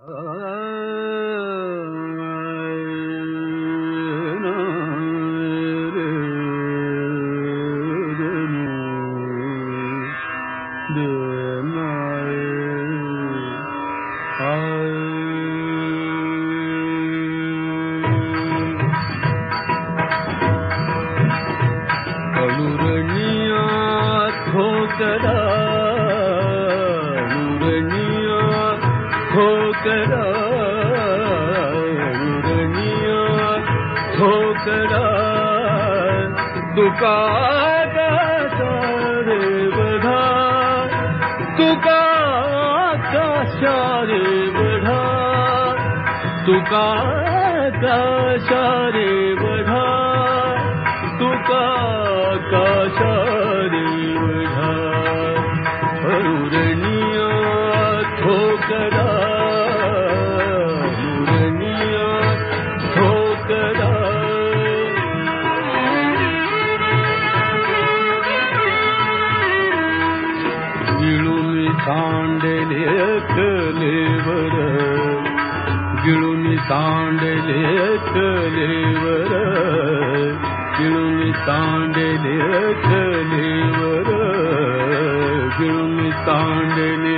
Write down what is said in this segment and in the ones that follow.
the ठोकरा अनुरणिया ठोकरा तुका रे बढा सांडले कलेवर गिळून सांडले कलेवर गिळून सांडले कलेवर गिळून सांडले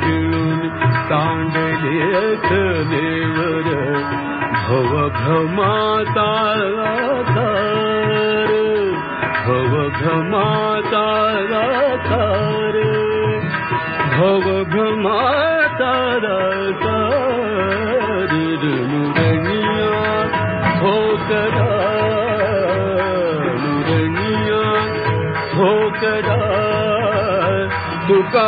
गिळून सांडले कलेवर भोगमाु भा भग मूर्ग्या भोगरा मूर्ग्याोकरा दुका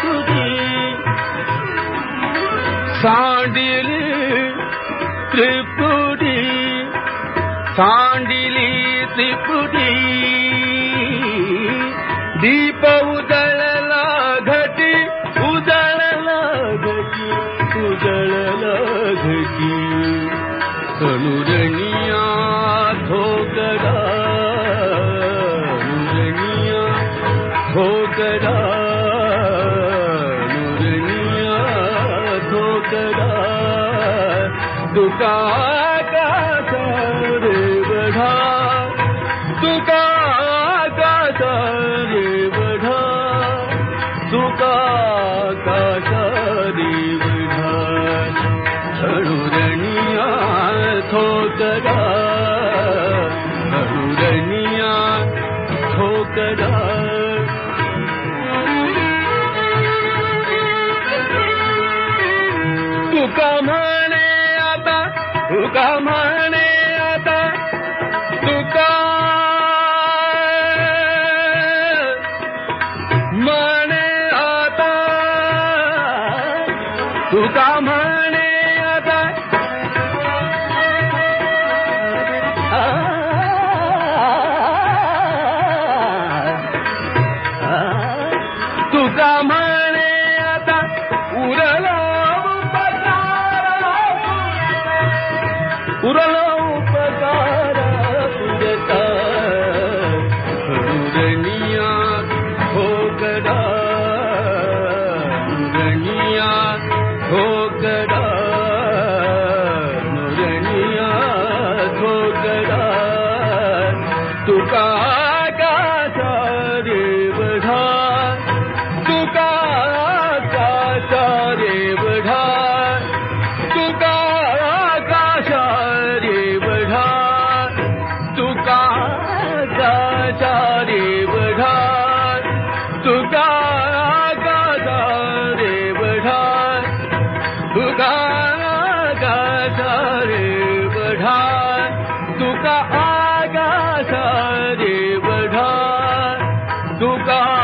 துதி சாண்டில் திரிப்புடி சாண்டிலி திரிப்புடி தீப तुका रे बढा तुका रे बढा तुका रे बढा। अनुरणिया ठोकरा अनुरणिया ठोकरा। तुका आता ಸುಗಮಾ घोग घोगरानिगरा तूं का दुकान